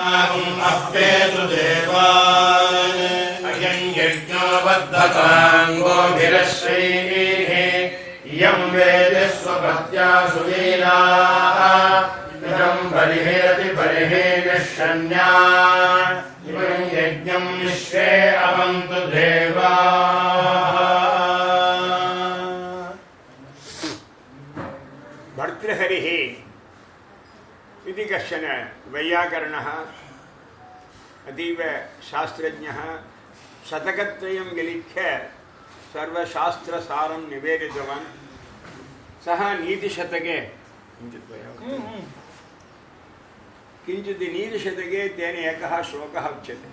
अप्येतु देवान्। अयम् इयम् वेदस्वपत्या सुलीलाः इदम् बलिहेरति बलिः इमम् यज्ञम् विश्वे अवन्तु देवाः। भर्तृहरिः इति कश्चन वैयाकरणः अतीव शास्त्रज्ञः शतकत्रयं विलिख्य सर्वशास्त्रसारं निवेदितवान् सः नीतिशतके किञ्चित् वयः किञ्चित् नीतिशतके तेन एकः श्लोकः उच्यते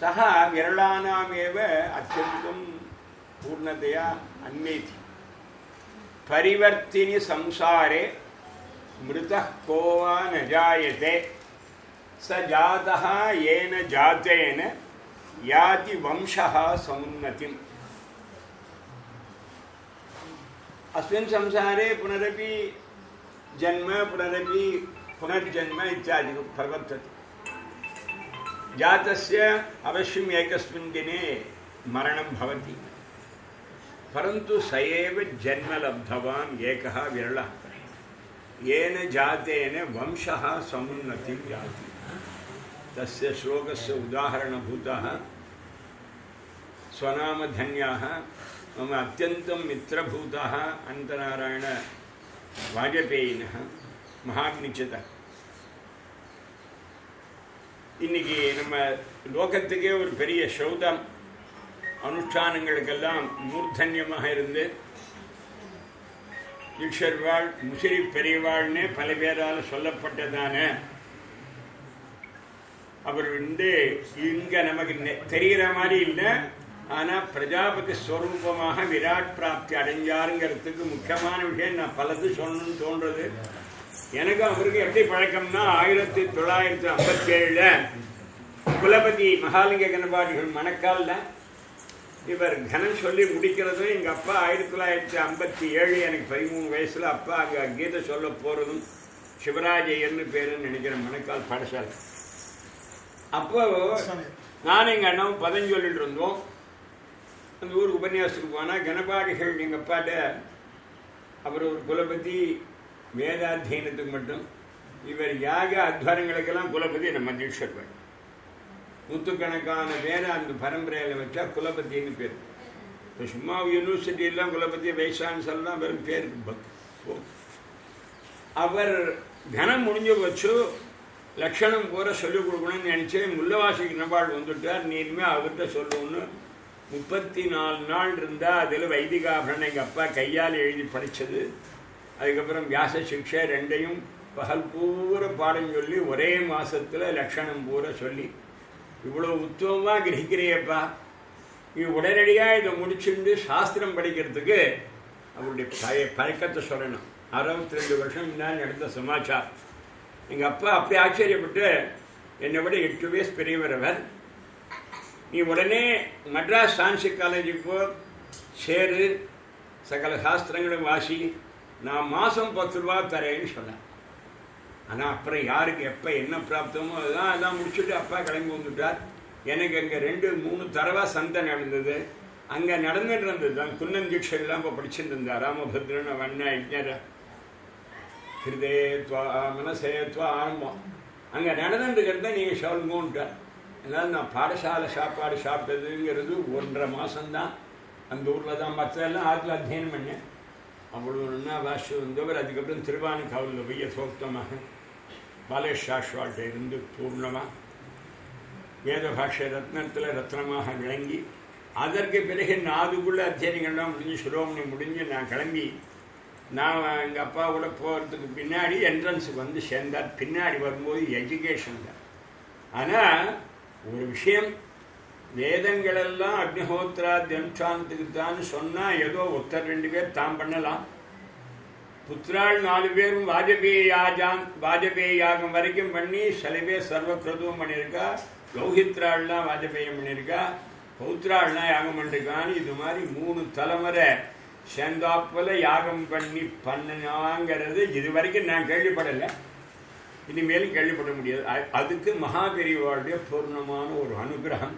सः विरलानामेव अत्यन्तं पूर्णतया अन्वेति परिवर्तिनि संसारे मृतः को न जायते। स जातः येन जातेन याति वंशः समुन्नतिम्। अस्मिन् संसारे पुनरपि जन्म, पुनरपि पुनर्जन्म इत्यादिकं प्रवर्तते। जातस्य अवश्यम् एकस्मिन् दिने मरणं भवति। परन्तु स एव जन्म लब्धवान्, एकः विरलः। येन जातेन वंशः समुन्नतिं याति तस्य श्लोकस्य उदाहरणभूतः स्वनामधन्याः मम अत्यन्तं मित्रभूतः अनन्तनारायण வாஜபேயினः மகாக்னிச்சத இன்னைக்கு நம்ம லோகத்துக்கே ஒரு பெரிய சௌதம் அனுஷ்டானங்களுக்கெல்லாம் மூர்தன்யமாக இருந்து ஈஸ்வர்வாள் முசிறி பெரியவாள்னு பல பேரால் சொல்லப்பட்டதான அவர் வந்து இங்க நமக்கு தெரிகிற மாதிரி இல்லை. ஆனா பிரஜாபதி ஸ்வரூபமாக விராட் பிராப்தி அடைஞ்சாருங்கிறதுக்கு முக்கியமான விஷயம் நான் பலது சொல்லணும்னு தோன்றது. எனக்கு அவருக்கு எப்படி பழக்கம்னா ஆயிரத்தி தொள்ளாயிரத்தி ஐம்பத்தி ஏழுல குலபதி மகாலிங்க கணபாடிகள் மணக்கால்ல இவர் கனம் சொல்லி முடிக்கிறதும் எங்க அப்பா ஆயிரத்தி தொள்ளாயிரத்தி ஐம்பத்தி ஏழு எனக்கு பதிமூணு வயசுல அப்பா அங்க கீதை சொல்ல போறதும் சிவராஜையர்னு பேருன்னு நினைக்கிறேன் மணக்கால் பாடசாலை. அப்போ நானும் எங்க அண்ணாவும் பதம் சொல்லிட்டு இருந்தோம். அந்த ஊருக்கு உபன்யாசத்துக்கு போனா கணபாடிகள் எங்க அப்பாட்ட அவர் ஒரு குலபதி வேதாத்தியனத்துக்கு மட்டும். இவர் யாக அத்வாரங்களுக்கெல்லாம் குலபதி நம்ம தீட்சர் நூற்றுக்கணக்கான பேரை அந்த பரம்பரையில் வச்சா குலபத்தின்னு பேர். இப்போ சும்மா யூனிவர்சிட்டியெல்லாம் குலபதி வைசான்ஸ் சொல்லலாம் வெறும் பேர் அவர் கனம் முடிஞ்ச வச்சு லட்சணம் பூரா சொல்லிக் கொடுக்கணும்னு நினச்சி முல்லவாசிக்கு நபாள் வந்துட்டார் நீ இனிமேல் அவர்கிட்ட சொல்லணும்னு முப்பத்தி நாலு நாள் இருந்தால் அதில் வைதிகாபரணம் எங்கள் அப்பா கையால் எழுதி படித்தது அதுக்கப்புறம் வியாச சிக்ஷை ரெண்டையும் பகல் பூரா பாடம் சொல்லி ஒரே மாதத்தில் லட்சணம் பூரா சொல்லி இவ்வளோ உத்தமமாக கிரகிக்கிறியப்பா? நீ உடனடியாக இதை முடிச்சுட்டு சாஸ்திரம் படிக்கிறதுக்கு அவருடைய பய பழக்கத்தை சொல்லணும். அறுபத்தி ரெண்டு வருஷம் முன்னாடி நடந்த சமாச்சாரம். எங்கள் அப்பா அப்படி ஆச்சரியப்பட்டு என்னை விட எட்டு வயசு பெரியவர் அவர். நீ உடனே மெட்ராஸ் சான்சி காலேஜுக்கு போ சேரு சகல சாஸ்திரங்களும் வாசி. நான் மாதம் பத்து ரூபா தரேன்னு சொன்னேன் ஆனால் அப்புறம் யாருக்கு எப்போ என்ன பிராப்தமோ அதெல்லாம் எல்லாம் முடிச்சுட்டு அப்பா கிளம்பி வந்துட்டார். எனக்கு அங்கே ரெண்டு மூணு தடவை சந்தை நடந்தது. அங்கே நடந்துட்டு இருந்தது தான் குன்னன் தீட்சையெல்லாம் இப்போ படிச்சுட்டு இருந்தா ராமபத்ரன் வண்ண யஜ்ஞர. ஹிருதயத்வா மனசேத்வா ஆரம்பம் அங்கே நடந்துட்டு நீங்கள் சொல்லுங்கன்ட்டார் அதனால் நான் பாடசாலை சாப்பாடு சாப்பிட்டதுங்கிறது ஒன்றரை மாதம்தான் அந்த ஊரில் தான் மற்றதெல்லாம் ஆற்றுல அத்தியனம் பண்ணேன். அவ்வளோ நல்லா வாசி வந்தவர் அதுக்கப்புறம் திருவானுக்காவில் போய் சோக்தமாக பாலேஷாஸ்வால்கிட்ட இருந்து பூர்ணமாக வேத பாஷை ரத்னத்தில் ரத்னமாக விளங்கி அதற்கு பிறகு நாதுக்குள்ளே அத்தியாயங்கள்லாம் முடிஞ்சு சிரோமணி முடிஞ்சு நான் கிளம்பி நான் எங்கள் அப்பா கூட போகிறதுக்கு பின்னாடி என்ட்ரன்ஸுக்கு வந்து சேர்ந்தார். பின்னாடி வரும்போது எஜுகேஷன் தான். ஆனால் ஒரு விஷயம் வேதங்களெல்லாம் அக்னிஹோத்ரா அனுஷ்டானத்துக்கு தான் சொன்னால் ஏதோ ஒருத்தர் ரெண்டு பேர் தான் பண்ணலாம். புத்திராள் நாலு பேரும் வாஜபேயாஜான் வாஜபேயாகம் யாகம் வரைக்கும் பண்ணி சில பேர் சர்வ கிருதுவம் பண்ணியிருக்கா. லௌஹித்ராள்லாம் வாஜபேயம் பண்ணியிருக்கா. பௌத்ராள்லாம் யாகம் பண்ணிருக்கான்னு இது மாதிரி மூணு தலைமுறை சேர்ந்தாப்புல யாகம் பண்ணி பண்ணினாங்கிறது இது வரைக்கும் நான் கேள்விப்படலை. இனிமேலும் கேள்விப்பட முடியாது. அதுக்கு மகாபெரிவாளுடைய பூர்ணமான ஒரு அனுகிரகம்.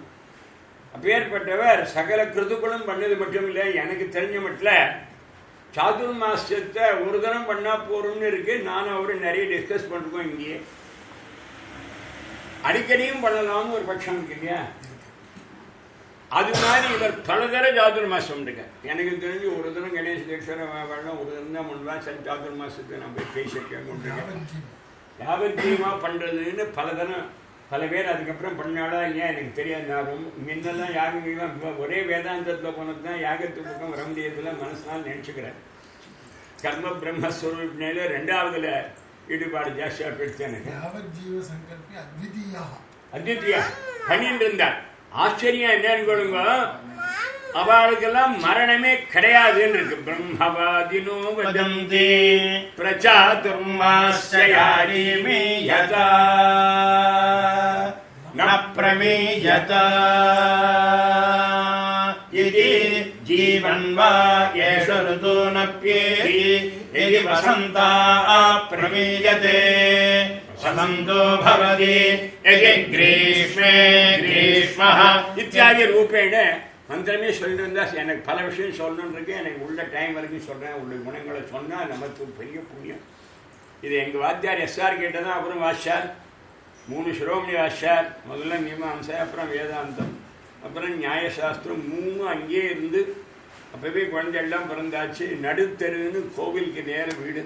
அப்பேற்பட்டவர் சகல கிருதுகளும் பண்ணது மட்டும் இல்லை எனக்கு தெரிஞ்ச மட்டும் சாதுர்மாசியத்தை ஒரு தரம் பண்ணா போறோம்னு இருக்கு. நானும் அவரும் நிறைய டிஸ்கஸ் பண்ணிருக்கோம் இங்கேயே. அடிக்கடியும் பண்ணலாம்னு ஒரு பட்சம் இருக்கு இல்லையா? அது மாதிரி இவர் பலதர சாதுர்மாசம் இருக்கு எனக்கு தெரிஞ்சு ஒரு தினம் கணேஷ் தீட்சர வரலாம். ஒரு தினம் தான் பண்ணுவேன் சரி சாதுர்மாசத்தை நம்ம பேசியிருக்கேன். கொண்டிருக்கேன் யாவத்தியமா பண்றதுன்னு பல தரம் பல பேர் அதுக்கப்புறம் பண்ணாடா ஏன் எனக்கு தெரியாது. நான் ரொம்ப முன்னெல்லாம் யாகம் ஒரே வேதாந்தத்தில் போனது தான் யாகத்து பக்கம் வர முடியறதுல மனசுனால் நினச்சிக்கிறேன். கர்ம பிரம்மஸ்வரூபினையில ரெண்டாவதுல ஈடுபாடு ஜாஸ்தியாக போயிடுச்சு எனக்கு. அத்விதீயா. அத்விதீயா? பண்ணிட்டு இருந்தார். ஆச்சரியம் என்னன்னு கொடுங்க அவளுக்கெல்லாம் மரணமே கிடையாதுன்னு இருக்கு பிரம்மவாதினோ வதந்தி பிரச்சாதுர்மாஸ்யாரிமே யதா ந பிரமேயத इति जीवन् वा एष ऋतो नप्येति यदि वसन्ता प्रमीयते वसन्तो भवति यदि ग्रीष्मे ग्रीष्मः இத்தியாதி ரூபேண மந்திரமே சொல்லிட்டு இருந்தால் எனக்கு பல விஷயம் சொல்லணுன்னு இருக்கு. எனக்கு உள்ள டைம் வரைக்கும் சொல்கிறேன் உள்ள குணங்களை சொன்னால் நமக்கு பெரிய புண்ணியம். இது எங்கள் வாத்தியார் எஸ்ஆர் கேட்டதான் அப்புறம் வாஷார் மூணு சிரோமணி வாஷார் முதல்ல மீமாம்சை அப்புறம் வேதாந்தம். அப்புறம் நியாயசாஸ்திரம் மூணு அங்கேயே இருந்து அப்போவே குழந்தையெல்லாம் பிறந்தாச்சு. நடுத்தெருன்னு கோவிலுக்கு நேர வீடு.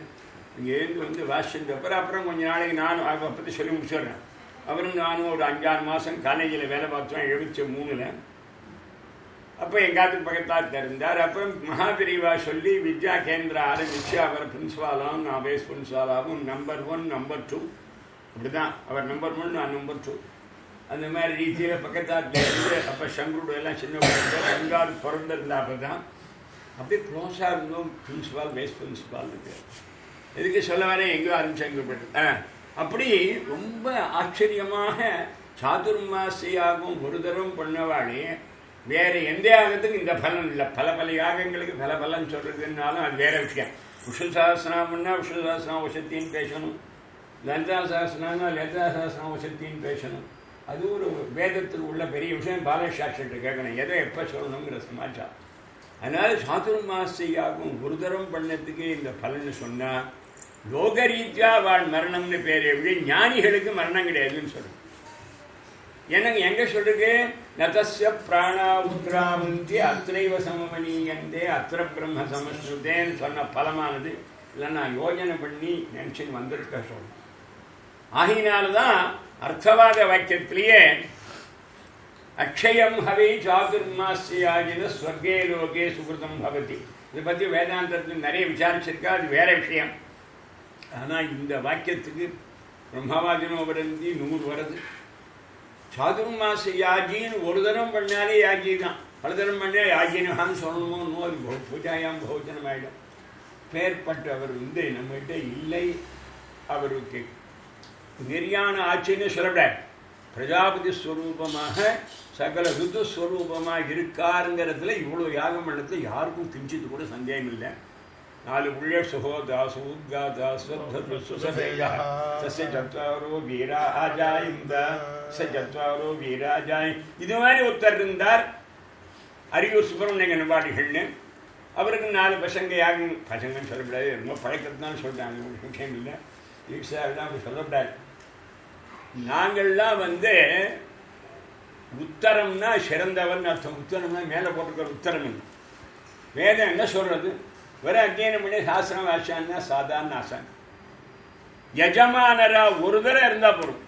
இங்கேருந்து வந்து வாசிச்சது அப்புறம் அப்புறம் கொஞ்ச நாளைக்கு நானும் அதை பற்றி சொல்லி முடிச்சிடுறேன். அப்புறம் நானும் ஒரு அஞ்சாறு மாதம் காலேஜில் வேலை பார்த்தோம் எழுபத்தி மூணில். அப்போ எங்காத்துக்கு பக்கத்தால் இருந்தார் அப்புறம் மகாபிரிவா சொல்லி வித்யா கேந்திரா ஆரம்பிச்சு அவர் பிரின்சிபாலாகவும் நான் வைஸ் பிரின்சிபாலாவும் நம்பர் ஒன் நம்பர் டூ அப்படிதான். அவர் நம்பர் ஒன் நான் நம்பர் டூ அந்த மாதிரி ரீதியில் பக்கத்தாத்தில் இருந்து அப்போ சங்கரோட எல்லாம் சின்ன பிள்ளைங்க பிறந்திருந்தா அப்போ தான் அப்படியே க்ளோஸாக இருந்தோம் பிரின்சிபால் வைஸ் பிரின்சிபால் இருக்கு. எதுக்கு சொல்ல வரேன்? எங்கேயோ ஆரம்பிச்சாங்க ஆ அப்படி ரொம்ப ஆச்சரியமாக சாதுர்மாசியாகவும் ஒரு தரம் பண்ணவாளே வேறு எந்த யாகத்துக்கும் இந்த பலன் இல்லை. பல பல யாகங்களுக்கு பல பலன் சொல்கிறதுனாலும் அது வேறு விஷயம். விஷ்ணு சாஸ்திரம்னா விஷ்ணு சாஸ்திரம் உஷத்தின்னு பேசணும். லலிதா சாஸ்திரம்னா லலிதா சாஸ்திரம் உஷத்தின்னு பேசணும். அது ஒரு வேதத்தில் உள்ள பெரிய விஷயம். பாலசாஸ்திரத்தை கேட்கணும். எதை எப்போ சொல்லணுங்கிற சமாச்சாரம். அதனால் சாதுர்மாசியாகும் குருதரம் பண்ணத்துக்கு இந்த பலன் சொன்னால் லோகரீத்யா வாழ் மரணம்னு பேர் எப்படி ஞானிகளுக்கு மரணம் கிடையாதுன்னு சொல்லணும் எனக்கு எங்க சொல்றது? நதஸ்ய பிராணா உத்ராவந்தி அத்திரைவ சமமணியந்தே அத்திர பிரம்ம சமஸ்ருதேன்னு சொன்ன பலமானது. இல்லை நான் யோஜனை பண்ணி நினச்சின்னு வந்திருக்க சொன்னேன் ஆகினால்தான் அர்த்தவாத வாக்கியத்திலேயே அக்ஷயம் ஹவை சாதுர்மாசியாகின ஸ்வர்கே லோகே சுகிருதம் பவதி. இதை பற்றி வேதாந்தத்தில் நிறைய விசாரிச்சிருக்கா அது வேற விஷயம். ஆனால் இந்த வாக்கியத்துக்கு பிரம்மவாதினோபரந்தி நூறு வருது. சாதுர்மாச யாஜின்னு ஒரு தரம் பண்ணாலே யாஜி தான் பல தரம் பண்ணா யாஜினகான்னு சொல்லணுமோ நோ அது பூஜாயாம் பௌஜனம் ஆயிடும் பேர்பட்டவர் வந்து நம்மகிட்ட இல்லை. அவருக்கு நெறியான ஆட்சின்னு சொல்லக்கூடாது பிரஜாபதி ஸ்வரூபமாக சகல ருதுஸ்வரூபமாக இருக்காருங்கிறதுல இவ்வளோ யாகம் பண்ணது யாருக்கும் கிஞ்சித்து கூட சந்தேகம் இல்லை நாலு புள்ள சுகோதா சுகாதா சுசதேயா சஸ்ய சத்வாரோ வீராஜாயிந்த ச சத்வாரோ வீராஜாய் இது மாதிரி ஒருத்தர் இருந்தார் அரியூர் சுப்பிரமணிய நம்பாடிகள்னு அவருக்கு நாலு பசங்க யாரும் பசங்கன்னு சொல்லக்கூடாது ரொம்ப பழக்கத்தான் சொல்றாங்க ஒரு விஷயம் இல்லை ஈஸியாக அப்படி சொல்லக்கூடாது நாங்கள்லாம் வந்து உத்தரம்னா சிறந்தவன் அர்த்தம் உத்தரம்னா மேலே போட்டுக்கிற உத்தரம் வேதம் என்ன சொல்றது வெறும் அத்தியனம் பண்ணி சாஸ்திரம் ஆச்சான்னா சாதாரண ஆசான். யஜமானரா ஒரு தடவை இருந்தா போதும்.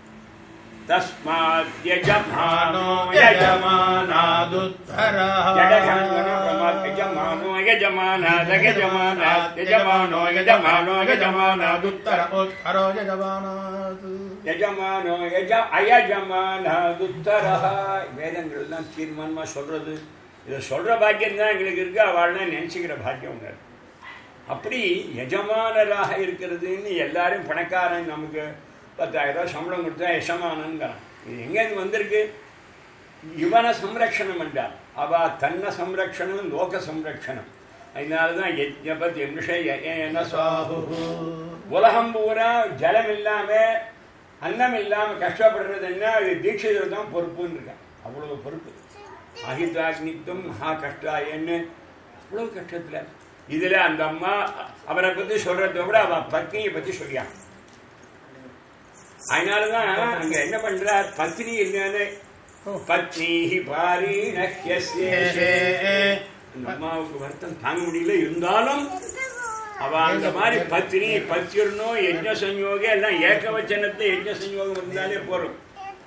தஸ்மாத் யஜமானோ யஜமானாதுத்தரஹ யஜமானோ யஜமானாத யஜமானாத் யஜமானோ யஜமானோ யஜமானாதுத்தர. உத்தரோ யஜமானாது. யஜமானோ யஜ அயஜமானாதுத்தரஹ வேதங்கள்லாம் தீர்மானமாக சொல்கிறது இதை சொல்கிற பாக்கியம் தான் எங்களுக்கு இருக்குது அவள்னா நினச்சிக்கிற பாக்கியம் உண்டு அப்படி எஜமானராக இருக்கிறதுன்னு எல்லாரும் பணக்காரன் நமக்கு பத்தாயிரம் ரூபாய் சம்பளம் கொடுத்தா எஜமானங்கிறான் இது எங்கேருந்து வந்திருக்கு? இவனை சம்ரக்ஷணம் என்றார். அவ தன்னை சம்ரக்ஷணம் லோக சம்ரக்ஷணம். அதனாலதான் யஜ்ஞபத் எம்ஷ என்ன சுவாஹு உலகம் பூரா ஜலம் இல்லாம அன்னம் இல்லாம கஷ்டப்படுறது என்ன? அது தீட்சிதர் தான் பொறுப்புன்னு இருக்கேன். அவ்வளவு பொறுப்பு. அகிதாக்னித்தும் மகா கஷ்டாயன்னு அவ்வளவு கஷ்டத்துல. இதுல அந்த அம்மா அவரை பத்தி சொல்றதை விட அவ பத்னியை பத்தி சொல்லியா. அதனாலதான் அங்க என்ன பண்றார்? பத்னி என்னன்னு பத்னி அம்மாவுக்கு வருத்தம் தாங்க முடியல. இருந்தாலும் அவ அந்த மாதிரி பத்னி பத்திரனும் யஜ்ஞ சஞ்சோக எல்லாம் ஏகவச்சனத்தை யஜ்ஞ சஞ்சோகம் இருந்தாலே போறோம்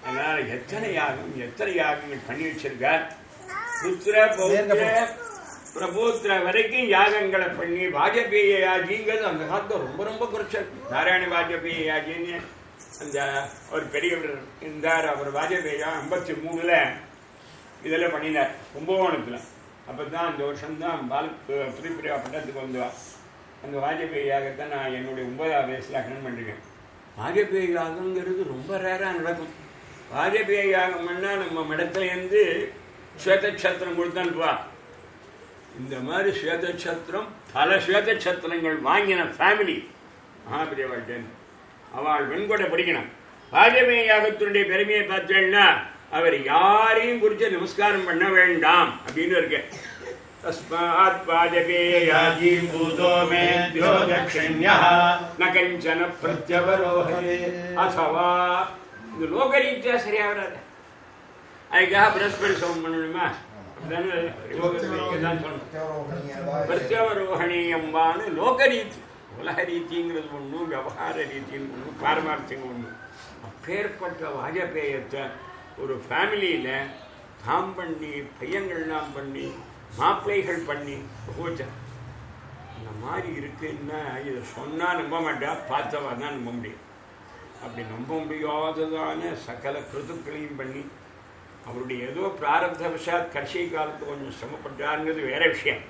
அதனால எத்தனை யாகம் எத்தனை யாகங்கள் பண்ணி வச்சிருக்கார்? புத்திர பௌத்திர. பிரபோத்திர வரைக்கும் யாகங்களை பண்ணி வாஜபேய யாஜிங்கிறது அந்த காலத்தில் ரொம்ப ரொம்ப குறைச்சல். நாராயண வாஜபேய யாஜின்னு அந்த ஒரு பெரியவர் இருந்தார். அவர் வாஜபேயா ஐம்பத்தி மூணுல இதில் பண்ணினார் கும்பகோணத்தில். அப்போ தான் அந்த வருஷம்தான் பால் புதுப்பிரியா பட்டத்துக்கு வந்தவா. அந்த வாஜபேயி யாகத்தை நான் என்னுடைய ஒன்பதாம் வயசில் அட்டன் பண்ணிருக்கேன். வாஜபேயி யாகங்கிறது ரொம்ப ரேராக நடக்கும். வாஜபேயி யாகம் பண்ணால் நம்ம மடத்துலேருந்து கொடுத்து கொடுத்தான்ப்பா இந்த மாதிரி ஸ்வேதக்ஷத்திரம் பல ஸ்வேதக்ஷத்திரங்கள் வாங்கின ஃபேமிலி மகாபிரியவாழ்டன் அவள் வெண்கொடை படிக்கணும். பாஜமே யாகத்தினுடைய பெருமையை பார்த்தேன்னா அவர் யாரையும் குறித்து நமஸ்காரம் பண்ண வேண்டாம் அப்படின்னு இருக்கு. தஸ்மாத் வாஜபேயாஜி பூதோ மேத்யோ தட்சிண்யः ந கஞ்சன பிரத்யவரோஹே. அசவா. இந்த லோகரீதியா சரியா வராது. அதுக்காக பிரஸ்பதி சவம் பண்ணணுமா? பிரத்யவரோகணீயம்பான்னு லோகரீதி உலக ரீதிங்கிறது ஒண்ணு விவகார ரீதிங்கிறது ஒண்ணு பாரமார்த்தியம் ஒண்ணு அப்பேற்பட்ட வாஜபேயத்தை ஒரு ஃபேமிலியில தாம் பண்ணி பையங்கள்லாம் பண்ணி மாப்பிள்ளைகள் பண்ணி போச்சா இந்த மாதிரி இருக்குன்னா இதை சொன்னா நம்ப மாட்டா பார்த்தவா தான் நம்ப முடியும் அப்படி நம்ப முடியாததான சகல கிருத்துக்களையும் பண்ணி அவருடைய ஏதோ பிராரப்த விஷாத் கடைசி காலத்து கொஞ்சம் சிரமப்பட்டாருங்கிறது வேற விஷயம்.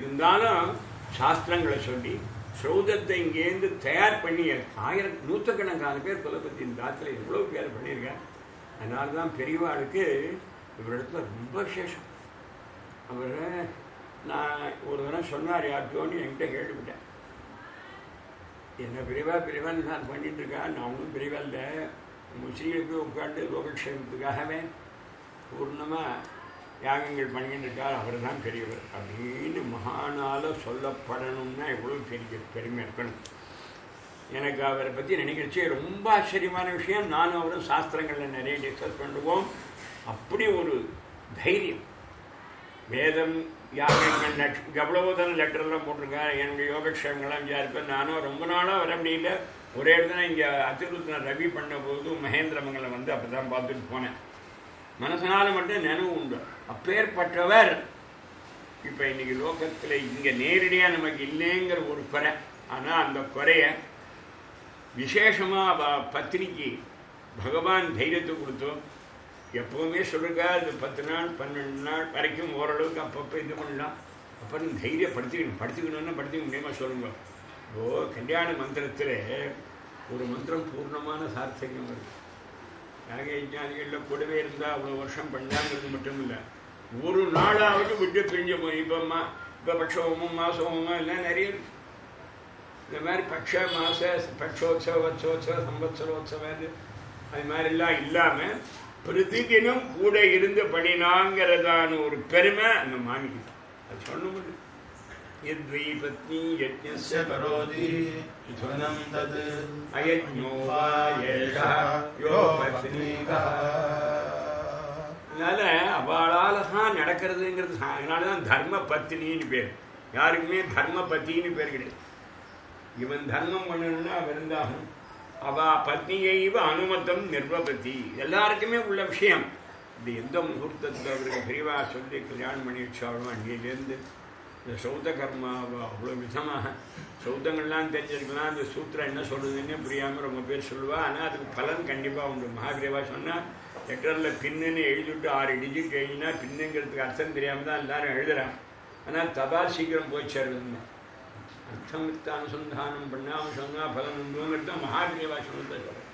இருந்தாலும் சாஸ்திரங்களை சொல்லி சௌதத்தை இங்கேருந்து தயார் பண்ணி ஆயிரம் நூற்றுக்கணக்கான பேர் குலபதி இந்த தாத்தில் எவ்வளோ பேர் பண்ணியிருக்கேன் அதனால தான் பெரியவாளுக்கு இவரிடத்துல ரொம்ப விசேஷம். அவர் நான் ஒரு தடவை சொன்னார் யார்ட்டோன்னு என்கிட்ட கேட்டுவிட்டேன். என்ன பிரிவா பிரிவான்னு நான் பண்ணிட்டு இருக்கேன். நான் ஒன்றும் பிரிவா இல்லை. முஸ்லீமுக்கு உட்காந்து லோகக்ஷேமத்துக்காகவே பூர்ணமாக யாகங்கள் பண்ணிட்டு அவர் தான் பெரியவர் அப்படின்னு மகானால் சொல்லப்படணும்னா எவ்வளோ பெரிய பெருமை இருக்கணும். எனக்கு அவரை பற்றி நினைக்கிறச்சே ரொம்ப ஆச்சரியமான விஷயம். நானும் அவரும் சாஸ்திரங்களில் நிறைய டிஸ்கஸ் பண்ணுவோம். அப்படி ஒரு தைரியம். வேதம் யாகங்கள் லட்ச கபலபோதன லெட்டர்லாம் போட்டிருக்கேன் என்னுடைய யோகக்ஷேமங்கள்லாம் விசாரிப்பேன். நானும் ரொம்ப நாளாக வர முடியல. ஒரே இடத்துல இங்கே அத்திருத்தன ரவி பண்ணும்போது மகேந்திரமங்கலம் வந்து அப்போ தான் பார்த்துட்டு போனேன். மனசனால மட்டும் நினைவு உண்டு. அப்பேற்பட்டவர் இப்போ இன்னைக்கு லோகத்தில் இங்கே நேரடியாக நமக்கு இல்லைங்கிற ஒரு குறை. ஆனால் அந்த குறைய விசேஷமாக பத்திரிக்கை பகவான் தைரியத்தை கொடுத்தோம். எப்பவுமே சொல்லுங்க அது பத்து நாள் பன்னெண்டு நாள் வரைக்கும் ஓரளவுக்கு அப்பப்போ இது பண்ணலாம். அப்புறம் தைரியப்படுத்திக்கணும். படுத்திக்கணும்னா படுத்திக்க முடியுமா சொல்லுங்க. ஓ கல்யாண மந்திரத்தில் ஒரு மந்திரம் பூர்ணமான சார்த்தகம் வருது. யாக யஜ்ஞானிகளில் கூடவே இருந்தால் அவ்வளோ வருஷம் பண்ணாங்கிறது மட்டும் இல்லை ஒரு நாளாவது விட்டு பிரிஞ்சு போய் இப்போ மா இப்போ பட்ச ஹோமம் மாச ஹோமம் எல்லாம் நிறைய. இந்த மாதிரி பட்ச மாச பட்சோத்சவ வட்சோத்சவ சம்பத்சரோத்சவம் அது மாதிரிலாம் இல்லாமல் பிரதிதினம் கூட இருந்து பண்ணினாங்கிறதான ஒரு பெருமை அந்த மாமிக்கு அது சொல்ல முடியும். எத்வை பத்னி யஜ்ஞஸ்ய கரோதி. துவனம் தத் அயஜ்ஞோ நடக்கிறதுங்கிறது அதனால தான் தர்ம பத்தினின்னு பேர். யாருக்குமே தர்ம பத்தின்னு பேர் கிடையாது. இவன் தர்மம் பண்ணணும்னா விருந்தாகணும் அவ பத்னியைவ அனுமத்தம் நிர்வபதி. எல்லாருக்குமே உள்ள விஷயம். இது எந்த முகூர்த்தத்தில் அவருக்கு பிரிவா சொல்லி கல்யாணம் பண்ணி வச்சாலும் அன்னையிலேருந்து இந்த சௌத கர்மாவை அவ்வளோ விதமாக சௌத்தங்கள்லாம் தெரிஞ்சிருக்கலாம். அந்த சூத்திரம் என்ன சொல்றதுன்னே புரியாமல் ரொம்ப பேர் சொல்லுவாள் ஆனால் அதுக்கு பலன் கண்டிப்பாக உண்டு. மகாபிரிவா சொன்னால் லெட்டரில் பின்னுன்னு எழுதிவிட்டு ஆறு டிஜிட் எழுதினா பின்னுங்கிறதுக்கு அர்த்தம் தெரியாமல் தான் எல்லாரும் எழுதுறான் ஆனால் தபால் சீக்கிரம் போய் சேருதுன்னு அர்த்தம் அனுசந்தானம் பண்ணாமல் சொன்னால் பலன் உண்டுங்கிறது தான் மகாதேவா சொன்னதை. சொல்கிறேன்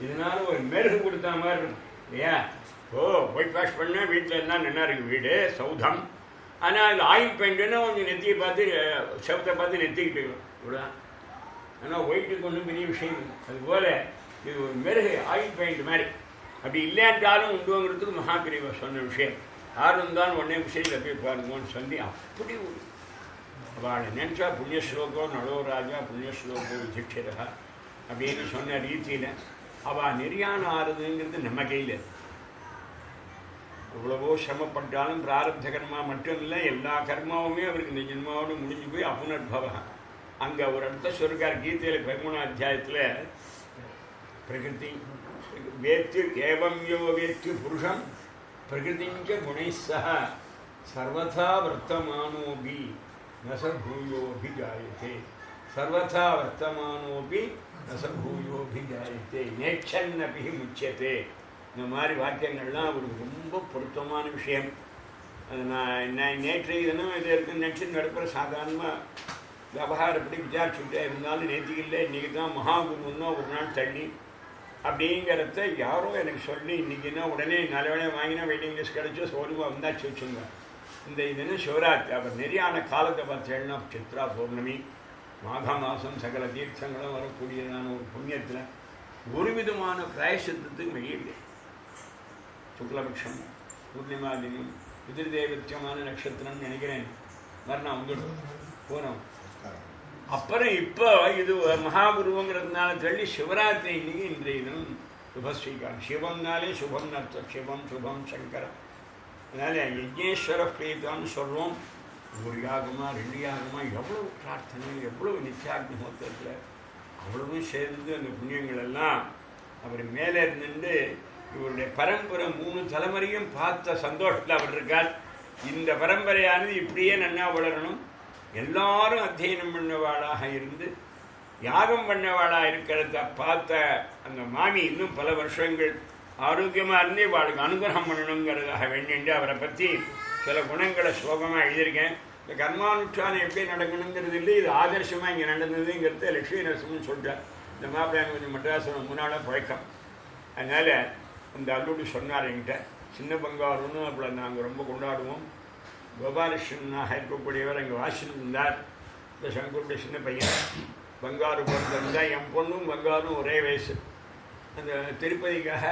இதனால ஒரு மெருகு கொடுத்த மாதிரி இருக்கும். இல்லையா ஓ ஒயிட் வாஷ் பண்ணால் வீட்டில் எல்லாம் நல்லா இருக்கு வீடு? சௌதம். ஆனால் அது ஆயில் பெயிண்ட்னா கொஞ்சம் நெத்தியை பார்த்து அஹ், செவத்தை பார்த்து நெத்திக்கிட்டு இவ்வளோதான் ஆனால் ஒயிட்டுக்கு ஒன்றும் பெரிய விஷயம் இல்லை. அதுபோல் இது ஒரு மெருகு ஆயில் பெயிண்ட் மாதிரி. அப்படி இல்லைன்றாலும் உண்டுங்கிறதுக்கு மகாபிரிவா சொன்ன விஷயம். யாரும் தான் உடனே விஷயத்தில் போய் பாருங்கன்னு சொல்லி அப்படி அவளை நினச்சா புண்ணியஸ்லோகோ நடவராஜா புண்ணியஸ்லோகோ யுதிஷ்டிரா அப்படின்னு சொன்ன ரீதியில் அவள் நெறியான ஆறுதுங்கிறது நம்ம கையில் எவ்வளவோ சிரமப்பட்டாலும் பிராரப்த கர்மா மட்டும் இல்லை எல்லா கர்மாவுமே அவருக்கு இந்த ஜென்மாவோடு முடிஞ்சு போய் அபுனர்பவ. அங்கே ஒரு இடத்த சொல்லிருக்கார் கீதையில் பதிமூணாம் அத்தியாயத்தில் பிரகிருதி வேத்து ஏவம் யோ வேத்து புருஷம் பிரகிருதிஞ்ச குணைசக. சர்வதா வர்த்தமானோபி நச ஜாயத்தே சர்வதா வர்த்தமானோபி நச பூயோபி ஜாயத்தே நேச்சன்னபி முச்சியத்தே இந்த மாதிரி வாக்கியங்கள்லாம் அவருக்கு ரொம்ப பொருத்தமான விஷயம். அது நான் நான் நேற்றைய தினம் இது இருக்குன்னு நினச்சி நடக்கிற சாதாரணமாக விவகாரப்படி விசாரிச்சுட்டே இருந்தாலும் நேற்றுக்கு இல்லை. இன்றைக்கி தான் மகாகுருன்னு ஒரு நாள் தள்ளி அப்படிங்கிறத யாரோ எனக்கு சொல்லி இன்றைக்கின்னா உடனே நல்லவனே வாங்கினா வெயிட்டிங் லிஸ்ட் கிடச்சோ சோருவா வந்தாச்சு வச்சுங்க இந்த இதுன்னு சிவராத்திரி அப்போ நெறியான காலத்தை பார்த்தேன்னா சித்ரா பௌர்ணமி மாக மாதம் சகல தீர்த்தங்களும் வரக்கூடியதான ஒரு புண்ணியத்தில் ஒரு விதமான பிராயசித்தத்துக்கு வெளியில்லை சுக்லபக்ஷம் பூர்ணிமா தினம் பிதிர்தேவத்தியமான நட்சத்திரம்னு நினைக்கிறேன். மறுநாள் வந்துடும். போனோம் அப்புறம் இப்போ இது மகாகுருவங்கிறதுனால தள்ளி சிவராத்திரி இன்னைக்கு இன்றைய தினம் சுபஸ்வீகாரம். சிவம்னாலே சுபம் அர்த்தம். சிவம் சுபம் சங்கரம். அதனால யஜ்னேஸ்வர பிரீதான்னு சொல்கிறோம் ஒரு யாகமா ரெண்டு யாகமா எவ்வளவு பிரார்த்தனை எவ்வளவு நித்தியாக்னிஹோத்திரத்தில் அவ்வளவும் சேர்ந்து அந்த புண்ணியங்கள் எல்லாம் அவர் மேலே இருந்துட்டு இவருடைய பரம்பரை மூணு தலைமுறையும் பார்த்த சந்தோஷத்தில் அவர் இருக்கார். இந்த பரம்பரையானது இப்படியே நன்னா வளரணும். எல்லாரும் அத்தியனம் பண்ணவாளாக இருந்து யாகம் பண்ணவாளாக இருக்கிறத பார்த்த அந்த மாமி இன்னும் பல வருஷங்கள் ஆரோக்கியமாக இருந்து இவாளுக்கு அனுகிரகம் பண்ணணுங்கிறதாக வேண்டிட்டு அவரை பற்றி சில குணங்களை ஸ்லோகமாக எழுதியிருக்கேன். இந்த கர்மானுஷ்டானம் எப்படி நடக்கணுங்கிறது இல்லை இது ஆதர்சமாக இங்கே நடந்ததுங்கிறத லட்சுமி நரசிம்னு சொல்லிட்டார் இந்த மாப்பிள்ளை கொஞ்சம் மெட்ராஸ் முன்னால் பழக்கம். அதனால் அந்த அல்லுடி சொன்னார் என்கிட்ட சின்ன பங்காருன்னு அப்படி நாங்கள் ரொம்ப கொண்டாடுவோம். கோபாலகிருஷ்ணனாக இருக்கக்கூடியவர் அங்கே வாசிட்டு இருந்தார். இந்த சங்கருடைய சின்ன பையன். பங்காரு பிறந்திருந்தா என் பொண்ணும் பங்காரும் ஒரே வயசு. அந்த திருப்பதிக்காக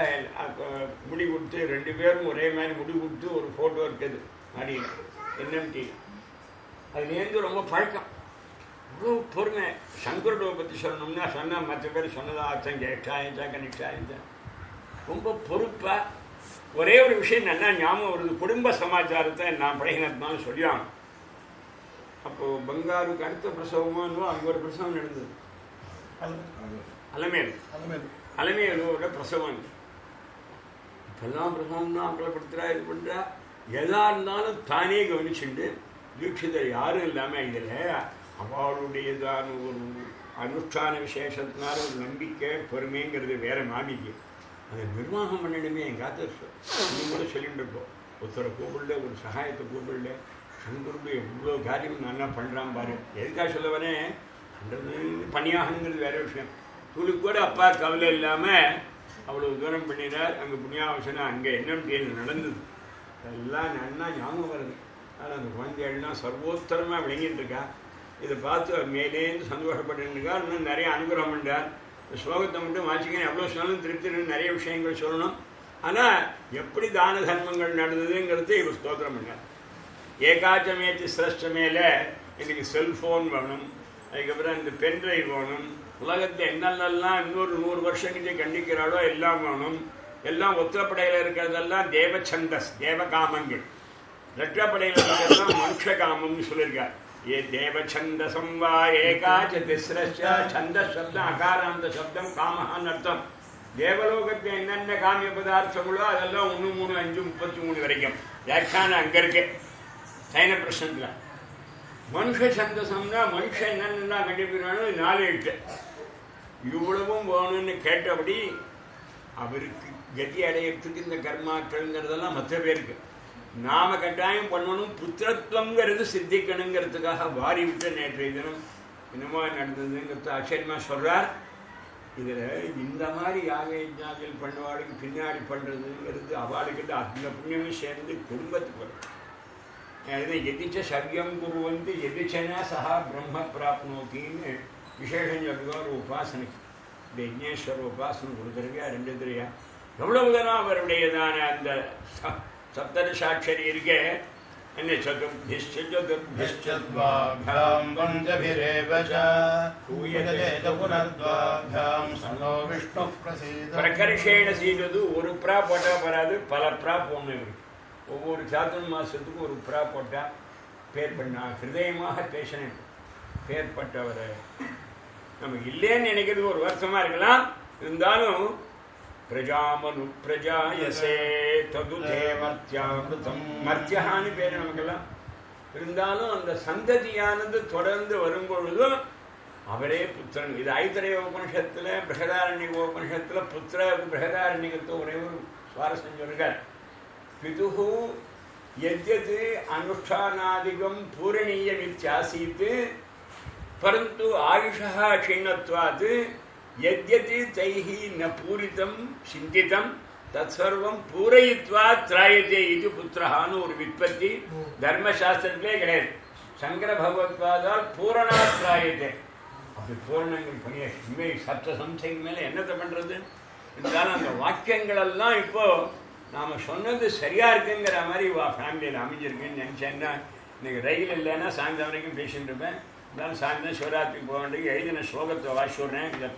முடி கொடுத்து ரெண்டு பேரும் ஒரே மாதிரி முடி கொடுத்து ஒரு ஃபோட்டோ இருக்குது. மாடியில் என்எம்டி அதுலேருந்து ரொம்ப பழக்கம். இவ்வளோ பொறுமை. சங்கருடைய பற்றி சொல்லணும்னா சொன்னால் மற்ற பேர் சொன்னதாக அர்த்தம் ஜேஷ்டாயச்சா கனிஷ்டாயச்சா ரொம்ப பொறுப்பாக ஒரே ஒரு விஷயம் நல்லா ஞாபகம் வருது. குடும்ப சமாச்சாரத்தை நான் பழகினதுனால சொல்லியான் அப்போது பங்காருக்கு அடுத்த பிரசவமோ அங்கே ஒரு பிரசவம் நடந்தது. அலமேல். அலமேலோட பிரசவம். இப்பெல்லாம் பிரசவம்னா அக்கலப்படுத்துறா இது பண்ணுறா எதா இருந்தாலும் தானே கவனிச்சுண்டு தீட்சிதர் யாரும் இல்லாமல் இதில் அவளுடையதான ஒரு அனுஷ்டான விசேஷத்தினால ஒரு நம்பிக்கை பொறுமைங்கிறது வேற மாமிக்கு. அதை நிர்வாகம் பண்ணணுமே என் காத்து நீ கூட சொல்லிட்டு இருப்போம் ஒருத்தரை கூப்பிடல ஒரு சகாயத்தை கூப்பிடல. சங்கருக்கு எவ்வளோ காரியம் நல்லா பண்ணுறான் பாரு. எதுக்காக சொல்ல வரேன்? பணியாகங்கிறது பணியாகணுங்கிறது வேற விஷயம். துளுக்கு கூட அப்பா கவலை இல்லாமல் அவ்வளோ தூரம் பண்ணிடுறார். அங்கே புண்ணியாவசனம் அங்கே என்னன்னு நடந்தது. எல்லாம் நன்னா ஞாபகம் வருது. ஆனால் அந்த குழந்தைகள்லாம் சர்வோத்தரமாக விளங்கிட்டு இருக்கா. இதை பார்த்து அவர் மேலேருந்து சந்தோஷப்பட்டுருக்கா இன்னும் நிறைய அனுகிரகம் பண்ணுறார் ஸ்லோகத்தை மட்டும் வாசிக்கணும் எவ்வளோ சொன்னாலும் திருப்தி நிறைய விஷயங்கள் சொல்லணும். ஆனால் எப்படி தான தர்மங்கள் நடந்ததுங்கிறது இவர் ஸ்தோத்திரம் பண்ணார். ஏகாச்சமேத்தி சிரஷ்டமேல எனக்கு செல்ஃபோன் வேணும். அதுக்கப்புறம் இந்த பென்ட்ரைவ் வேணும். உலகத்தை என்னென்னலாம் இன்னொரு நூறு வருஷம் கிட்ட கண்டிக்கிறாளோ எல்லாம் வேணும். எல்லாம் ஒத்தப்படையில் இருக்கிறதெல்லாம் தேவச்சந்தஸ் தேவகாமங்கள். ரெட்டப்படையில் இருக்கிறதெல்லாம் மனுஷகாமம்னு சொல்லியிருக்கார். ஏ தேவச்சந்தசம் வா ஏகாச்ச திஸ்ரஸ்ய சந்த சப்தம் அகாராந்த சப்தம் காமஹான்னு அர்த்தம் தேவலோகத்தில் என்னென்ன காமிய பதார்த்தங்களோ அதெல்லாம் ஒன்று மூணு அஞ்சு முப்பத்தி மூணு வரைக்கும் வியாக்கியானம் அங்கே இருக்கு சைன பிரசனத்தில் மனுஷ சந்தசம்னா மனுஷன் என்னென்னலாம் கண்டுபிடிக்கிறானோ நாலு எட்டு இவ்வளவும் வேணும்னு கேட்டபடி அவருக்கு கதி அடையத்துக்கு இந்த கர்மாக்கள்ங்கிறதெல்லாம் மற்ற பேருக்கு. நாம கட்டாயம் பண்ணணும் புத்திரத்துவங்கிறது சித்திக்கணுங்கிறதுக்காக வாரி விட்ட நேற்றைய தினம் என்னமோ நடந்ததுங்கிறது ஆச்சரியமா சொல்றார். இதில் இந்த மாதிரி யாக யஜ்ஞாக்கள் பண்ணுவாளுக்கு பின்னாடி பண்ணுறதுங்கிறது அவளுக்கிட்ட அந்த புண்ணியமும் சேர்ந்து குடும்பத்துக்கு வரும். அது எதிச்ச சவ்யம் குருவந்து எதிச்சனா சஹா பிரம்ம பிராப்னோக்கின்னு விசேஷம் சொல்லுவார் ஒரு உபாசனைக்கு. இந்த யஜ்ஞேஸ்வர உபாசனை கொடுத்துருக்கா ரெண்டு தெரியா எவ்வளவுதானா அவருடையதான அந்த ச- சப்ததசாட்சரி இருக்கே என்ன சதுர்பிஷ்ட சதுர்பிஷ்ட ष्टद्वाभ्याम् पञ्चभिरेव च पूयते च पुनर्द्वाभ्याम् सनो विष्णुः प्रसीद பிரகர்ஷேண செய்வது ஒரு ப்ரா போட்டா வராது பல ப்ரா போடணும் இவருக்கு ஒவ்வொரு சாத்துன் மாசத்துக்கும் ஒரு ப்ரா போட்டா பேர் பண்ணா ஹிருதயமாக பேசணும் பேர்பட்டவர் நமக்கு இல்லைன்னு நினைக்கிறது ஒரு வருஷமா இருக்கலாம் இருந்தாலும் பிரஜாமனு பிரஜாயசே ததுதே மர்த்தியாமிருதம் மர்த்தியான்னு பேர் நமக்கெல்லாம். இருந்தாலும் அந்த சந்ததியானது தொடர்ந்து வரும்பொழுதும் அவரே புத்திரன். இது ஐத்தரைய உபனிஷத்தில் பிரகதாரண்ய உபனிஷத்தில் புத்திர பிரகதாரண்யத்தை ஒரே ஒரு சுவாரஸ்யம் சொல்கிறார் பிதுகு எத்யது அனுஷ்டானாதிகம் பூரணீயம் இத்தியாசீத்து பரந்து ஆயுஷா க்ஷீணத்வாது எத்யதி தைஹி ந பூரிதம் சிந்திதம் தற்சர்வம் பூரயித்வா திராயதே இது புத்திரஹான்னு ஒரு விற்பத்தி தர்மசாஸ்திரத்திலே கிடையாது சங்கர பகவத்வாதால் பூரணா திராயதே அது பூரணங்கள் பணிய உண்மை சப்த சம்சைக்கு மேலே என்னத்தை பண்ணுறது இருந்தாலும் அந்த வாக்கியங்களெல்லாம் இப்போது நாம் சொன்னது சரியாக இருக்குங்கிற மாதிரி வா ஃபேமிலியில் அமைஞ்சிருக்குன்னு நினச்சேன்னா இன்றைக்கி ரயில் இல்லைன்னா சாயந்தரம் வரைக்கும் பேசிட்டு இருப்பேன். இருந்தாலும் சாயந்தரம் சிவராத்திரிக்கு போக வேண்டிய எழுதின ஸ்லோகத்தை வாசிடுறேன் இதை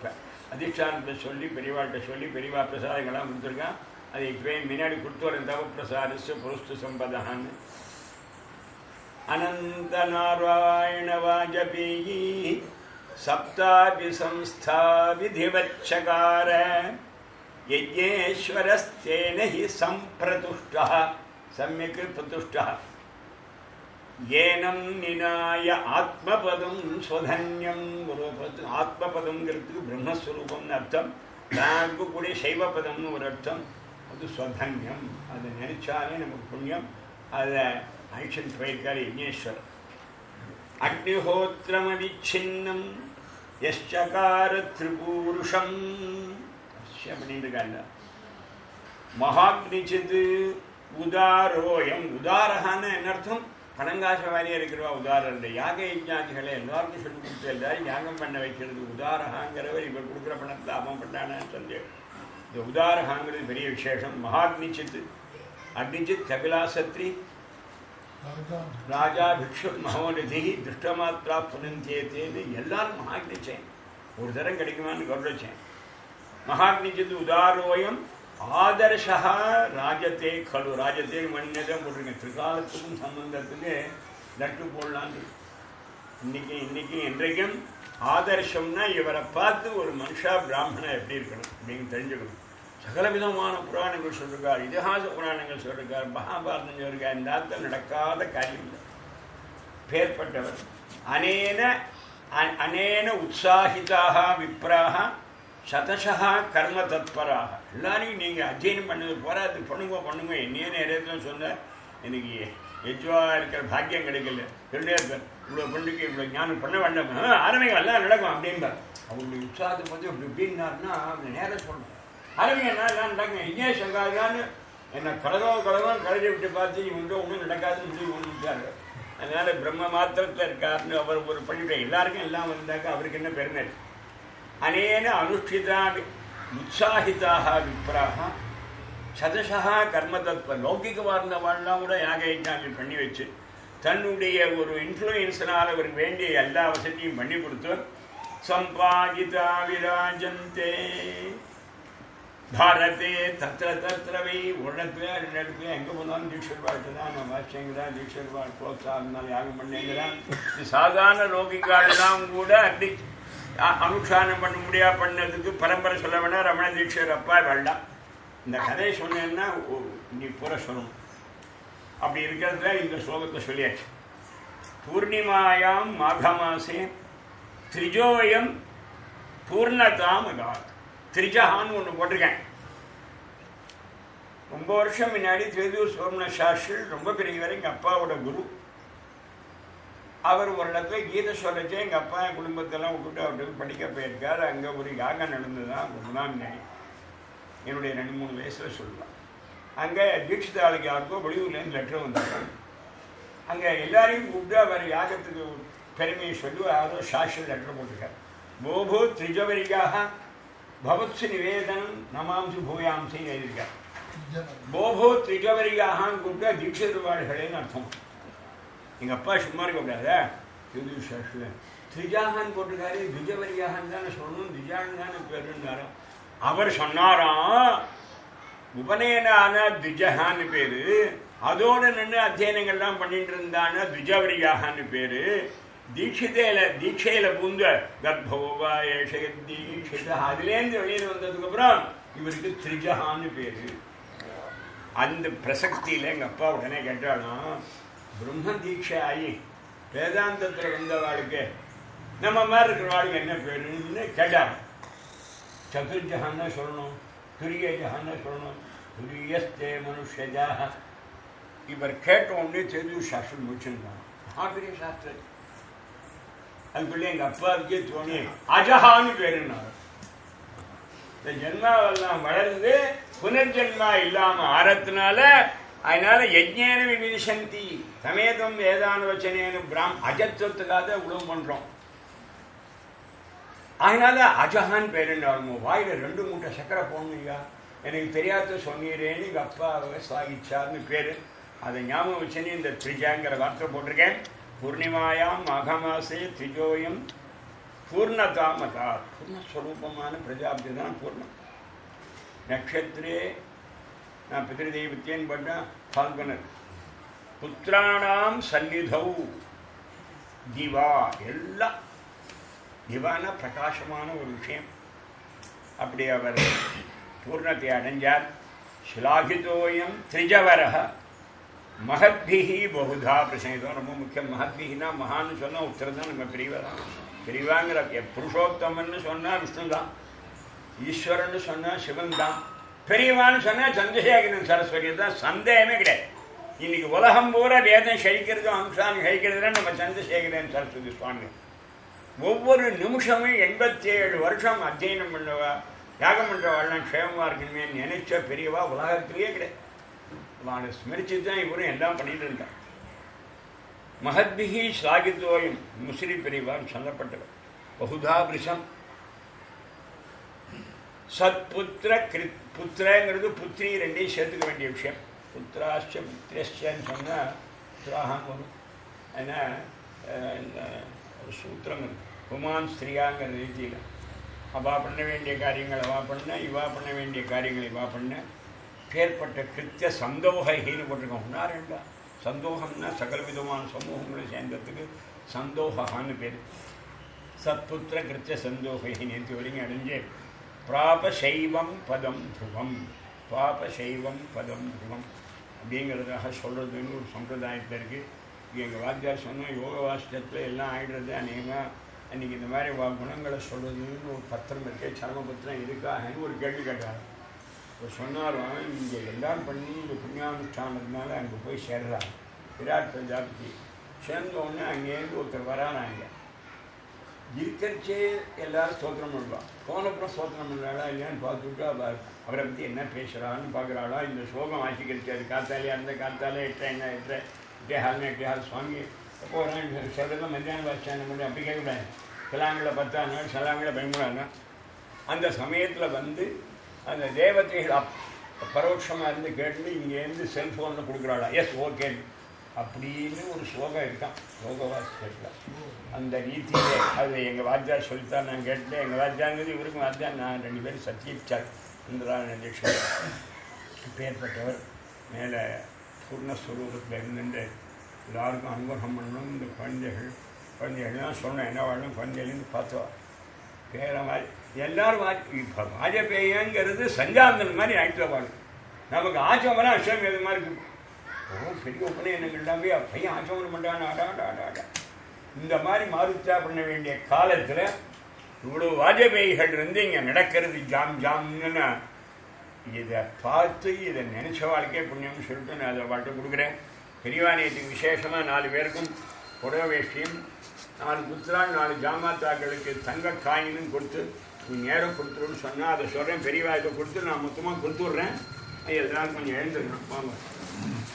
ப- அதிஷ்டானத்தை சொல்லி பெரியவாள்கிட்ட சொல்லி பெரியவா பிரசாதங்கள்லாம் கொடுத்துருக்கான் அதை இப்போ முன்னாடி கொடுத்து வரேன் தவ பிரசாரஸ்ய புருஷ்டு சம்பதான்னு अनंत नारायण वाजपेयी सप्तापि संस्था विधिवच्चकार यज्ञेश्वरस्तेन हि सम्प्रतुष्टः सम्यक् प्रतुष्टः ஏனம் நினாய ஆத்மபதம் சுதன்யம் ஒரு ஆத்மபதம்ங்கிறதுக்கு பிரம்மஸ்வரூபம்னு அர்த்தம். நான் இருக்கக்கூடிய சைவபதம்னு ஒரு அர்த்தம். அது சுதன்யம் அதை நினைச்சாலே நமக்கு புண்ணியம். அதை அழிச்சன் போயிருக்கார் யஜ்னேஸ்வரர் அக்னிஹோத்திரமதிச்சின்னம் யஷ்சகார திரிபூருஷம். பண்ணிட்டு இருக்காங்க உதாரோயம். உதாரகான்னு என்ன அர்த்தம்? பணங்காசவாரியா இருக்கிறவா உதாரணம். இல்லை யாக யஜ்ஞாதிகளை எல்லாருக்கும் சொல்லி கொடுத்து எல்லாரும் யாகம் பண்ண வைக்கிறது உதாரகாங்கிறவர் இவர் கொடுக்குற பணத்தை அவன் பண்ணானு சந்தேகம். இந்த உதாரகாங்கிறது பெரிய விசேஷம். மகாக்னிச்சித்து அக்னிச்சித் கபிலாசத்ரி ராஜா ராஜா பிக்ஷு மகோநிதி திருஷ்டமாத்ரா புனந்தியத்தேன்னு எல்லாரும் மகாக்னிச்சேன். ஒரு தரம் கிடைக்குமான்னு கௌரவிச்சேன். மகாக்னிச்சித்து உதாரோயம் ஆதர்ஷா ராஜத்தே கலு. ராஜத்தே மணிநேரம் போட்டிருக்கேன். திரிகாலத்துக்கும் சம்பந்தத்துக்கு லட்டு போடலான்னு. இன்னைக்கு இன்னைக்கு இன்றைக்கும் ஆதர்ஷம்னா இவரை பார்த்து ஒரு மனுஷா பிராமணா எப்படி இருக்கணும் அப்படின்னு தெரிஞ்சுக்கணும். சகல விதமான புராணங்கள் சொல்லிருக்கார் இதிகாச புராணங்கள் சொல்லிருக்கார் மகாபாரதம் சொல்லிருக்கார். இந்த அர்த்தம் நடக்காத காரியம் இல்லை. பேர்பட்டவர். அனேன அனேன உற்சாகிதாக விப்ராக சதசா கர்ம தத்பராக எல்லாரையும் நீங்கள் அத்தியனம் பண்ணது போகிற அது பண்ணுங்க பண்ணுங்க. என்னையே நேரத்தில் சொன்ன எனக்கு எஜ்வா இருக்கிற பாக்கியம் கிடைக்கல. ரெண்டே இவ்வளோ பொண்ணுக்கு இவ்வளோ ஞானம் பண்ண வேண்டாம். ஆ, ஆரம்பிங்க எல்லாம் நடக்கும் அப்படின்பார். அவங்களுடைய உற்சாகத்தை பற்றி இப்படி எப்படின்னாருன்னா அவங்க நேரம் சொல்லணும் ஆரம்பிங்க எல்லாம் நடக்கும் இங்கே சங்காதான்னு என்னை கலகோ கலகோ கலரை விட்டு பார்த்து இவங்க ஒன்றும் நடக்காதுன்னு சொல்லி ஒன்றுட்டாரு அதனால பிரம்ம மாத்திரத்தில் இருக்காருன்னு அவர் ஒரு பண்ணிவிட்டார் எல்லாருக்கும் எல்லாம் வந்தாக்க அவருக்கு என்ன பெருமை? அனேன அனுஷ்டிதா உற்சாகிதாக விப்ராக சதசா கர்ம தத்வ லௌகிகமாக இருந்தவாள்லாம் கூட யாக யஜ்ஞாங்கள் பண்ணி வச்சு தன்னுடைய ஒரு இன்ஃப்ளூயன்ஸினால் அவருக்கு வேண்டிய எல்லா வசதியும் பண்ணி கொடுத்து சம்பாதிதா விராஜந்தே. பாரதே தத்திர தத்திரவை ஒரு இடத்துல ரெண்டு இடத்துல எங்கே போனாலும் தீட்சர் வாழ்க்கை தான் நான் வாசிச்சேங்கிறான் தீட்சர் வாழ் கோத்சாகனால் யாகம் பண்ணேங்கிறான். சாதாரண ரோகிக்காலெல்லாம் கூட அப்படி அனுஷ்டானம் பண்ண முடியா பண்ணதுக்கு பரம்பரை சொல்ல வேணா ரமண தீட்சர் அப்பா வேண்டாம். இந்த கதையை சொன்னேன்னா ஓ, நீ பூரா சொல்லணும். அப்படி இருக்கிறதுல இந்த ஸ்லோகத்தை சொல்லியாச்சு. பூர்ணிமாயாம் மாக மாசே திரிஜோயம் பூர்ணதாம் அகாத் ஒன்று போட்டிருக்கேன். ரொம்ப வருஷம் முன்னாடி திருதூர் சோமன சாஸ்திரி ரொம்ப பெரியவர் எங்கள் அப்பாவோட குரு. அவர் ஒரு இடத்துல கீதை சொல்லச்சே எங்கள் அப்பா என் குடும்பத்தெல்லாம் விட்டுட்டு அவர்கிட்ட படிக்க போயிருக்கார். அங்கே ஒரு யாகம் நடந்ததுதான் முன்னாடி என்னுடைய ரெண்டு மூணு வயசில் சொல்லுவான். அங்கே தீட்சிதாளுக்கு யாருக்கோ வெளியூர்லேருந்து லெட்டர் வந்தாங்க அங்கே எல்லாரையும் கூப்பிட்டு அவர் யாகத்துக்கு பெருமையை சொல்லி யாரோ சாஸ்திர லெட்டர் போட்டிருக்கார். கோபு திரிஜவரிக்காக பவத்சு நிவேதனம் நமாம்சு பூயாம்சின்னு எழுதியிருக்கார். போபோ திரிஜவரியாகான்னு கூப்பிட்டா தீட்சிதர்வாளிகளேன்னு அர்த்தம். எங்க அப்பா சும்மா இருக்கக்கூடாதா திரு சஷ்ல திரிஜாகான் போட்டிருக்காரு திஜவரியாகான் தானே சொல்லணும் திஜான் தானே பேருன்னாரு அவர் சொன்னாராம் உபநயனான திஜஹான்னு பேரு. அதோட நின்று அத்தியனங்கள்லாம் பண்ணிட்டு இருந்தான திஜவரியாகான்னு பேரு. தீட்சிதையில தீட்சையில பூந்த கர்ப்போவா ஏஷ தீட்சித அதுலேருந்து வெளியில் வந்ததுக்கு அப்புறம் இவருக்கு திரிஜஹான்னு பேரு. அந்த பிரசக்தியில எங்க அப்பா உடனே கேட்டாலும் பிரம்ம தீட்சை ஆகி வேதாந்தத்தில் வந்தவாளுக்கு நம்ம மாதிரி இருக்கிறவாளுக்கு என்ன பேருன்னு கேட்டாங்க. சதுர்ஜஹான்னா சொல்லணும் துரிய ஜஹான்னா சொல்லணும். துரியஸ்தே மனுஷஜாக இவர் கேட்ட உடனே தெரிஞ்சு சாஸ்திரம் முடிச்சிருந்தாங்க மகாபெரிய சாஸ்திரம். அதுக்குள்ளே எங்க அப்பாவுக்கே தோணி அஜஹான்னு பேருன்னாரு இந்த ஜென்மாவெல்லாம் வளர்ந்து புனர்ஜென்மா இல்லாம ஆறதுனால அதனால யஜ்ஞேன விமிஷந்தி சமேதம் வேதான வச்சனேனு பிராம் அஜத்துவத்துக்காக உழவு பண்றோம். அதனால அஜஹான் பேருன்னு அவங்க வாயில ரெண்டு மூட்டை சக்கரை போடணுங்க எனக்கு தெரியாத சொன்னீரேன்னு எங்க அப்பாவை சாகிச்சார்னு பேரு. அதை ஞாபகம் வச்சுன்னு இந்த திரிஜாங்கிற வார்த்தை போட்டிருக்கேன். பூர்ணிமாயாம் மாகமாசே திரிஜோயம் பூர்ணதா மதா பூர்ணஸ்வரூபமான பிரஜாபதி தான் பூர்ணம். நட்சத்திரே நான் பிதிருதெய்வத்தேன்னு பண்ணால் பால்கனர். புத்திராணாம் சந்நிதௌ. திவா எல்லாம். திவான பிரகாசமான ஒரு விஷயம். அப்படி அவர் பூர்ணத்தை அடைஞ்சார். சிலாகிதோயம் திரிஜவரக மகத்பிகி பகுதா பிரசங்கிதம் ரொம்ப முக்கியம். மகத்பிகினா மகான்னு சொன்னால் உத்தரம் தான் நம்ம பிரிவா தான் பிரிவாங்கிற புருஷோத்தமன்னு சொன்னால் விஷ்ணு தான் ஈஸ்வரன் சொன்னால் சிவன் தான் பெரியவான்னு சொன்னால் சந்திரசேகரன் சரஸ்வதி. தான் சந்தேகமே கிடையாது. இன்னைக்கு உலகம் பூரா வேதம் செழிக்கிறதும் அம்சாமி செழிக்கிறது நம்ம சந்திரசேகரன் சரஸ்வதி சுவாமி. ஒவ்வொரு நிமிஷமும் எண்பத்தி ஏழு வருஷம் அத்தியனம் பண்ணவா யாகம் பண்ணுறவாள்லாம் க்ஷேமமாக இருக்கணுமே நினைச்ச பெரியவா உலகத்திலேயே கிடையாது. அவனை ஸ்மரிச்சு தான் இவரும் எல்லாம் பண்ணிட்டு இருந்தான் மகத்பிகி ஸ்லாகித்தோயம் முஸ்லி பெரியவான்னு சொல்லப்பட்டவர். பகுதா விஷம் சத்புத்திர கிருத் புத்திரங்கிறது புத்திரி ரெண்டையும் சேர்த்துக்க வேண்டிய விஷயம். புத்திராச்ச புத்திரஸ்டன்னு சொன்னால் புத்திராகம் வரும். ஏன்னா இந்த ஒரு சூத்திரம் இருக்கு. ஸ்திரியாங்கிற ரீதியில் அவா பண்ண வேண்டிய காரியங்கள் அவா பண்ண இவா பண்ண வேண்டிய காரியங்கள் இவா பண்ண. பேர்பட்ட கிருத்திய சந்தோகைன்னு போட்டிருக்கோம். ஒன்றா ரெண்டா? சந்தோகம்னா சகல விதமான சமூகங்களை சேர்ந்ததுக்கு சந்தோகான்னு பேர். சத்புத்திர கிருத்திய சந்தோகை நேற்று வரைக்கும் அடைஞ்சு பிராப சைவம் பதம் துவம் பாப சைவம் பதம் துவம் அப்படிங்கிறதாக சொல்கிறதுன்னு ஒரு சம்பிரதாயத்தில் இருக்குது எங்கள் வாத்தியார் சொன்னால் யோக வாசியத்தில் எல்லாம் ஆயிடுறது அநேகமாக அன்றைக்கி இந்த மாதிரி வா குணங்களை சொல்கிறதுன்னு ஒரு பத்திரம் இருக்கே சரமபத்திரம் இருக்காகன்னு ஒரு கேள்வி கேட்டார். இப்போ சொன்னாலும் இங்கே எல்லாம் பண்ணி இந்த புண்ணியானுஷ்டானதுனால அங்கே போய் சேர்றாங்க விராட் பிரஜாபதி. சேர்ந்த உடனே அங்கேருந்து ஒருத்தர் வரானாங்க இருக்கிறச்சே எல்லாரும் சோத்திரம் பண்ணுவான் போனப்புறம் சோத்திரம் பண்ணுறாளா இல்லையான்னு பார்த்துட்டு அவரை பற்றி என்ன பேசுகிறான்னு பார்க்குறாளா? இந்த ஸ்லோகம் வாசிக்கிறச்சு அது காத்தாலே அந்த காத்தாலே எட்ட என்ன எட்ட எட்டே ஹால்னு எட்டே ஹால் சுவாமி எப்போ வரேன் மத்தியானம் வாசிச்சாங்க முடியும் அப்படி கேட்கக்கூடாது. சிலாங்களை பத்தாம் நாள் சிலாங்களை பயன்படாங்க அந்த சமயத்தில் வந்து அந்த தேவதைகள் அப் பரோட்சமாக இருந்து கேட்டு இங்கேருந்து செல்ஃபோனில் கொடுக்குறாளா. எஸ் ஓகே அப்படின்னு ஒரு ஸ்லோகம் இருக்கான். யோகவாசியத்தில் அந்த ரீதியிலே அது எங்கள் வாத்தியார் சொல்லித்தான் நான் கேட்டேன். எங்கள் வாத்தியாங்கிறது இவருக்கும் வாஜா நான் ரெண்டு பேரும் சத்யீச்சார் இந்திரான தீட்சன் பேர்பட்டவர் மேலே பூர்ணஸ்வரூபத்தில் இருந்துட்டு எல்லாருக்கும் அனுகிரகம் பண்ணணும். இந்த குழந்தைகள் குழந்தைகள்லாம் சொன்னேன் என்ன வாழும்? குழந்தைகள்னு பார்த்தோம் பேர மாதிரி. எல்லாரும் வா- இப்போ வாஜபேயங்கிறது சஞ்சாந்தன் மாதிரி ஆயிட்டு வாழும். நமக்கு ஆச்சமரம் எது மாதிரி இருக்கும் ஓ பெரிய உபநயனங்கள்லாம் போய் பையன் ஆச்சோமனம் பண்ணுறான் ஆடா ஆடா ஆடா. இந்த மாதிரி மாறுச்சா பண்ண வேண்டிய காலத்தில் இவ்வளோ வாஜபேயிகள் இருந்து இங்கே நடக்கிறது ஜாம் ஜாம்னு இதை பார்த்து இதை நினச்ச வாழ்க்கையே புண்ணியம்னு சொல்லிட்டு நான் அதை வாழ்க்கை கொடுக்குறேன். பெரியவானியத்துக்கு விசேஷமாக நாலு பேருக்கும் புடவை வேஷ்டியும் நாலு புத்திரால் நாலு ஜாமாத்தாக்களுக்கு தங்க காயினும் கொடுத்து நீ நேரம் கொடுத்துருன்னு சொன்னால் அதை சொல்கிறேன் பெரியவா இதை கொடுத்து நான் மொத்தமாக கொடுத்துட்றேன். எல்லாரும் கொஞ்சம் எழுந்துருக்கணும் வாங்க.